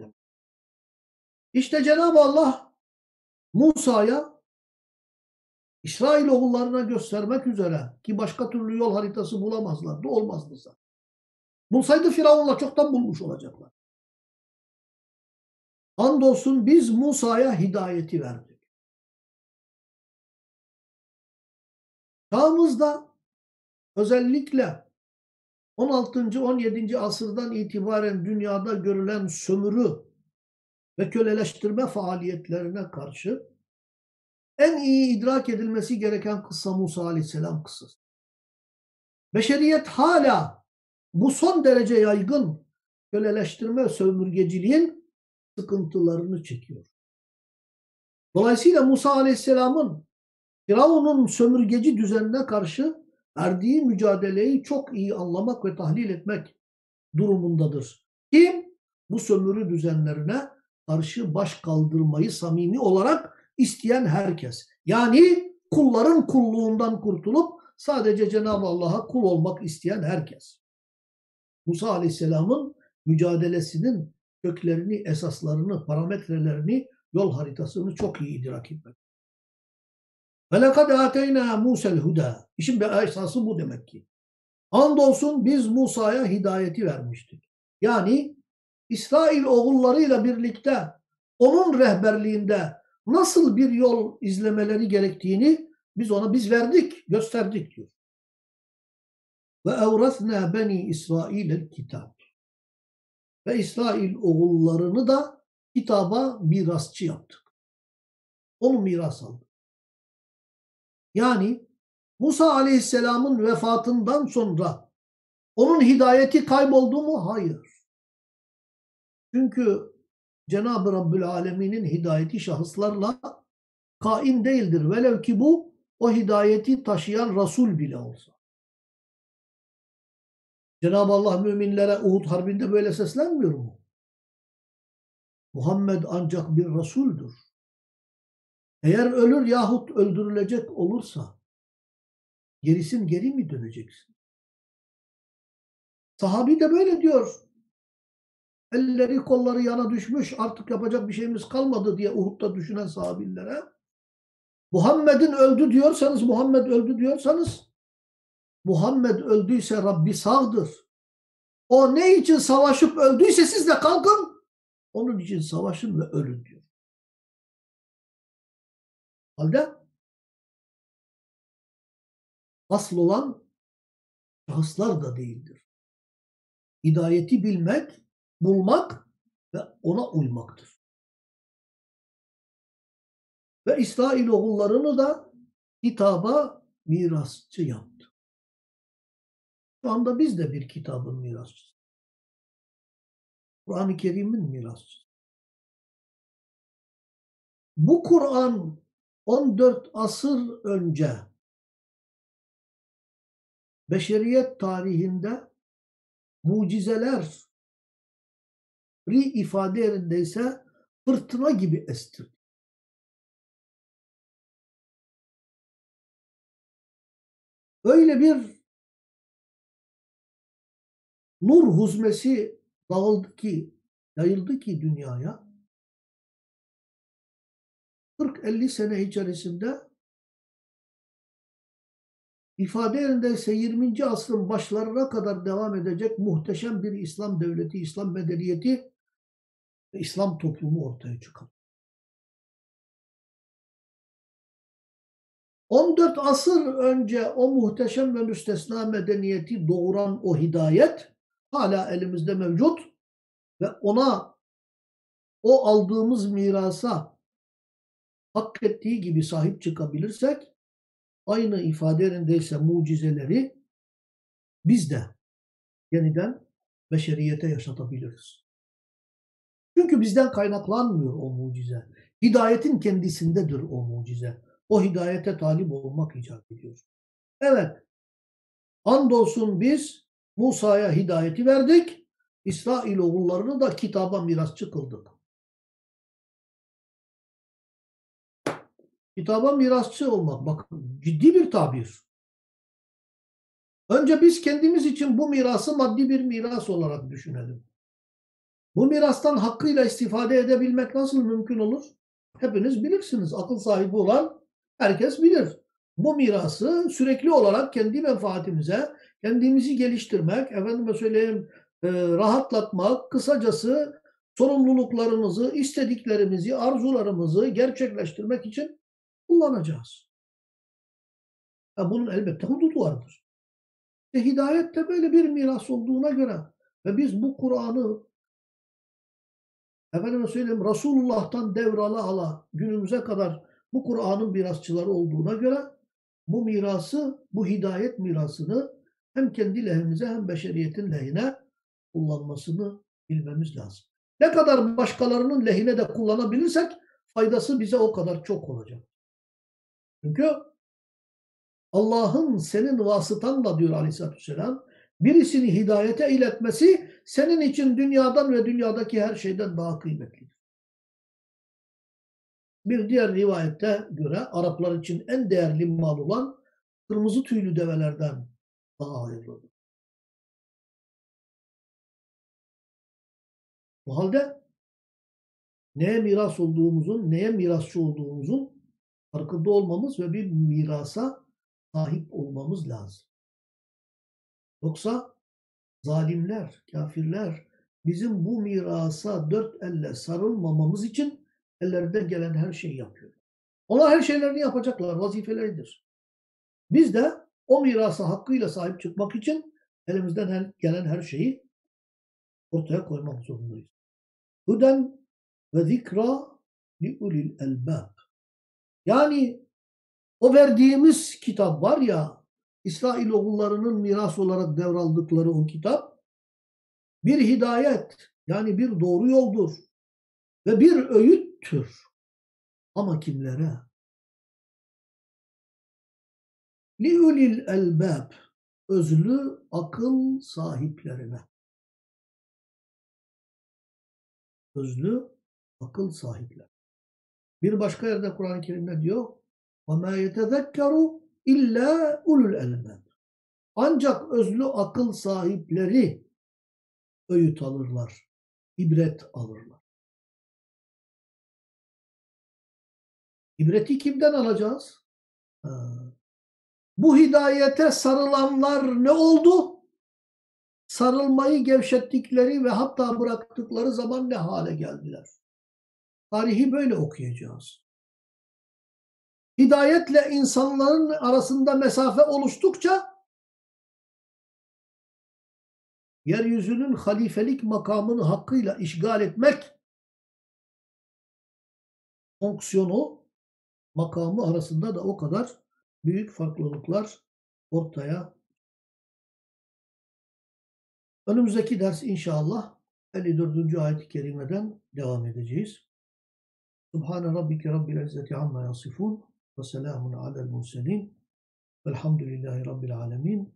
İşte Cenab-ı Allah Musa'ya İsrail oğullarına göstermek üzere ki başka türlü yol haritası bulamazlardı, olmazdı. Bulsaydı Firavun'la çoktan bulmuş olacaklar. Andolsun biz Musa'ya hidayeti verdik. Çağımızda özellikle 16. 17. asırdan itibaren dünyada görülen sömürü ve köleleştirme faaliyetlerine karşı en iyi idrak edilmesi gereken kıssa Musa Aleyhisselam kıssası. Beşeriyet hala bu son derece yaygın köleleştirme sömürgeciliğin sıkıntılarını çekiyor. Dolayısıyla Musa Aleyhisselam'ın Firavun'un sömürgeci düzenine karşı verdiği mücadeleyi çok iyi anlamak ve tahlil etmek durumundadır. Kim? Bu sömürü düzenlerine karşı baş kaldırmayı samimi olarak isteyen herkes. Yani kulların kulluğundan kurtulup sadece Cenab-ı Allah'a kul olmak isteyen herkes. Musa Aleyhisselam'ın mücadelesinin köklerini, esaslarını, parametrelerini, yol haritasını çok iyi idrak etmek. وَلَقَدْ آتَيْنَا مُوسَى الْهُدَى İşin bir esası bu demek ki. Andolsun biz Musa'ya hidayeti vermiştik. Yani İsrail oğullarıyla birlikte onun rehberliğinde nasıl bir yol izlemeleri gerektiğini biz ona biz verdik, gösterdik diyor. Ve evrasna beni İsrail kitap. Ve İsrail oğullarını da kitaba mirasçı yaptık. Onu miras aldık. Yani Musa Aleyhisselam'ın vefatından sonra onun hidayeti kayboldu mu? Hayır. Çünkü Cenab-ı Rabbül Alemin'in hidayeti şahıslarla kaim değildir. Velev ki bu o hidayeti taşıyan Resul bile olsa. Cenab-ı Allah müminlere Uhud Harbi'nde böyle seslenmiyor mu? Muhammed ancak bir Resul'dür. Eğer ölür yahut öldürülecek olursa gerisin geri mi döneceksin? Sahabi de böyle diyor. Elleri kolları yana düşmüş artık yapacak bir şeyimiz kalmadı diye Uhud'da düşünen sahabillere Muhammed'in öldü diyorsanız Muhammed öldü diyorsanız Muhammed öldüyse Rabbi sağdır. O ne için savaşıp öldüyse siz de kalkın. Onun için savaşın ve ölün diyor. Halde asıl olan şahıslar da değildir. Hidayeti bilmek, bulmak ve ona uymaktır. Ve İsrailoğullarını da kitaba mirasçı yaptı. Şu anda biz de bir kitabın mirasçısı. Kur'an-ı Kerim'in mirasçısı. Bu Kur'an 14 asır önce beşeriyet tarihinde mucizeler ifade yerindeyse fırtına gibi estirdi. Öyle bir nur huzmesi dağıldı ki, yayıldı ki dünyaya. 40-50 sene içerisinde ifade yerindeyse 20. asrın başlarına kadar devam edecek muhteşem bir İslam devleti, İslam medeniyeti ve İslam toplumu ortaya çıkar. 14 asır önce o muhteşem ve müstesna medeniyeti doğuran o hidayet hala elimizde mevcut ve ona o aldığımız mirasa hak ettiği gibi sahip çıkabilirsek aynı ifade yerindeyse mucizeleri biz de yeniden beşeriyete yaşatabiliriz. Çünkü bizden kaynaklanmıyor o mucize. Hidayetin kendisindedir o mucize. O hidayete talip olmak icap ediyor. Evet, andolsun biz Musa'ya hidayeti verdik. İsrailoğullarını da kitaba mirasçı kıldık. Kitaba mirasçı olmak bakın ciddi bir tabir. Önce biz kendimiz için bu mirası maddi bir miras olarak düşünelim. Bu mirastan hakkıyla istifade edebilmek nasıl mümkün olur? Hepiniz bilirsiniz. Akıl sahibi olan herkes bilir. Bu mirası sürekli olarak kendi menfaatimize, kendimizi geliştirmek, efendime söyleyeyim e, rahatlatmak, kısacası sorumluluklarımızı, istediklerimizi, arzularımızı gerçekleştirmek için kullanacağız. Ya bunun elbette hududu vardır. E, hidayet de böyle bir miras olduğuna göre ve biz bu Kur'an'ı efendime söyleyeyim Resulullah'tan devrala ala günümüze kadar bu Kur'an'ın mirasçıları olduğuna göre bu mirası, bu hidayet mirasını hem kendi lehimize hem beşeriyetin lehine kullanmasını bilmemiz lazım. Ne kadar başkalarının lehine de kullanabilirsek faydası bize o kadar çok olacak. Çünkü Allah'ın senin vasıtanla diyor aleyhissalatü vesselam birisini hidayete iletmesi senin için dünyadan ve dünyadaki her şeyden daha kıymetlidir. Bir diğer rivayette göre Araplar için en değerli mal olan kırmızı tüylü develerden daha hayırlıdır. O halde neye miras olduğumuzun, neye mirasçı olduğumuzun farkında olmamız ve bir mirasa sahip olmamız lazım. Yoksa zalimler, kafirler bizim bu mirasa dört elle sarılmamamız için ellerinden gelen her şeyi yapıyor. Onlar her şeylerini yapacaklar, vazifeleridir. Biz de o mirasa hakkıyla sahip çıkmak için elimizden gelen her şeyi ortaya koymak zorundayız. Huden ve zikra li ulil elbab. Yani o verdiğimiz kitap var ya İsrailoğullarının miras olarak devraldıkları o kitap bir hidayet yani bir doğru yoldur ve bir öğüttür. Ama kimlere? Liulil elbab özlü akıl sahiplerine. Özlü akıl sahipler. Bir başka yerde Kur'an-ı Kerim'de diyor وَمَا يَتَذَكَّرُ illa ulul elbab. Ancak özlü akıl sahipleri öğüt alırlar, ibret alırlar. İbreti kimden alacağız? Ha. Bu hidayete sarılanlar ne oldu? Sarılmayı gevşettikleri ve hatta bıraktıkları zaman ne hale geldiler? Tarihi böyle okuyacağız. Hidayetle insanların arasında mesafe oluştukça yeryüzünün halifelik makamını hakkıyla işgal etmek fonksiyonu makamı arasında da o kadar büyük farklılıklar ortaya. Önümüzdeki ders inşallah 54. ayet-i kerimeden devam edeceğiz. Subhane rabbike rabbil izzeti amma yasifun ve selamun alel murselin velhamdülillahi rabbil alemin.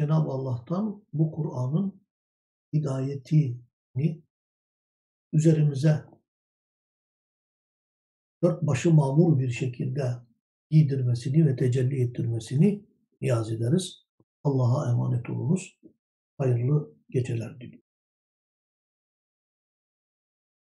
Cenab-ı Allah'tan bu Kur'an'ın hidayetini üzerimize dört başı mamur bir şekilde giydirmesini ve tecelli ettirmesini niyaz ederiz. Allah'a emanet olunuz. Hayırlı geceler diliyorum.